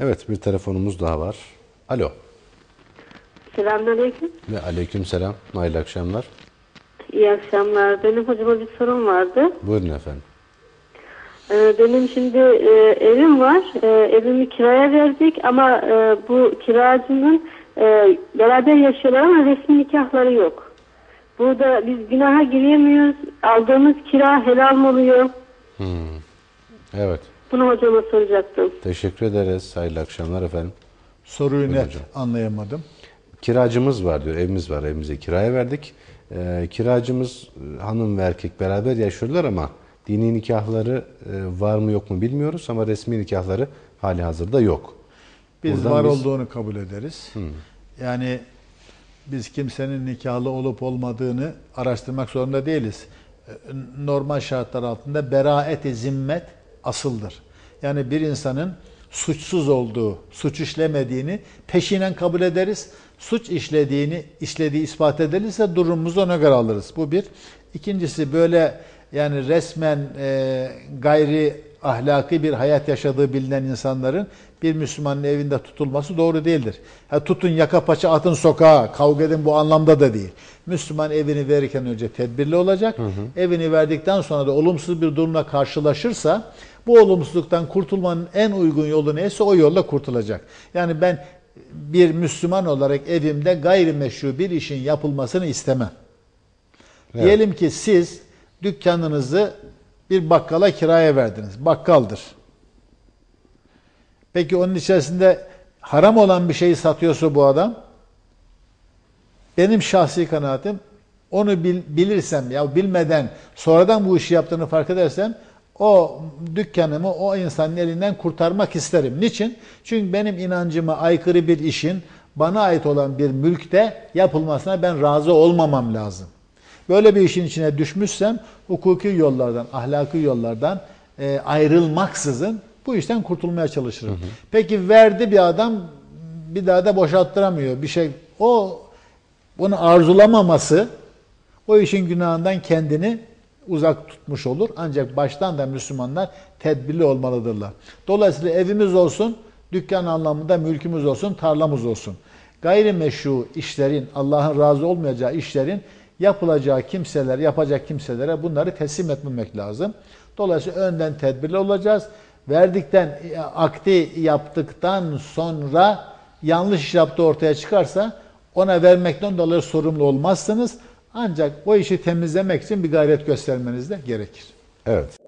Evet bir telefonumuz daha var. Alo. Selamünaleyküm. Ve aleyküm selam. Hayırlı akşamlar. İyi akşamlar. Benim hocama bir sorum vardı. Buyurun efendim. Ee, benim şimdi e, evim var. E, evimi kiraya verdik ama e, bu kiracının e, beraber yaşıyorlar ama resmi nikahları yok. Burada biz günaha giremiyoruz. Aldığımız kira helal mı oluyor? Evet. Bunu hocama soracaktım. Teşekkür ederiz. Hayırlı akşamlar efendim. Soruyu net hocam. anlayamadım. Kiracımız var diyor. Evimiz var. Evimize kiraya verdik. Ee, kiracımız e, hanım ve erkek beraber yaşıyorlar ama dini nikahları e, var mı yok mu bilmiyoruz ama resmi nikahları hali hazırda yok. Biz Buradan var biz- olduğunu kabul ederiz. Yani biz kimsenin nikahlı olup olmadığını araştırmak zorunda değiliz. Ee, Normal şartlar altında beraet-i zimmet asıldır. Yani bir insanın suçsuz olduğu, suç işlemediğini peşinen kabul ederiz. Suç işlediğini, işlediği ispat edilirse durumumuzu ona göre alırız. Bu bir. İkincisi böyle yani resmen e, gayri ahlaki bir hayat yaşadığı bilinen insanların bir Müslümanın evinde tutulması doğru değildir. Ha, tutun yaka paça atın sokağa, kavga edin bu anlamda da değil. Müslüman evini verirken önce tedbirli olacak. Evini verdikten sonra da olumsuz bir durumla karşılaşırsa bu olumsuzluktan kurtulmanın en uygun yolu neyse o yolla kurtulacak. Yani ben bir Müslüman olarak evimde gayrimeşru bir işin yapılmasını istemem. Evet. Diyelim ki siz dükkanınızı bir bakkala kiraya verdiniz. Bakkaldır. Peki onun içerisinde haram olan bir şeyi satıyorsa bu adam benim şahsi kanaatim onu bil- bilirsem ya bilmeden sonradan bu işi yaptığını fark edersem o dükkanımı o insanın elinden kurtarmak isterim. Niçin? Çünkü benim inancıma aykırı bir işin bana ait olan bir mülkte yapılmasına ben razı olmamam lazım. Böyle bir işin içine düşmüşsem hukuki yollardan, ahlaki yollardan e, ayrılmaksızın bu işten kurtulmaya çalışırım. Peki verdi bir adam bir daha da boşalttıramıyor bir şey. O bunu arzulamaması o işin günahından kendini uzak tutmuş olur. Ancak baştan da Müslümanlar tedbirli olmalıdırlar. Dolayısıyla evimiz olsun, dükkan anlamında mülkümüz olsun, tarlamız olsun. Gayrimeşru işlerin, Allah'ın razı olmayacağı işlerin yapılacağı kimseler, yapacak kimselere bunları teslim etmemek lazım. Dolayısıyla önden tedbirli olacağız. Verdikten, e, akdi yaptıktan sonra yanlış iş yaptığı ortaya çıkarsa ona vermekten dolayı sorumlu olmazsınız. Ancak o işi temizlemek için bir gayret göstermeniz de gerekir. Evet.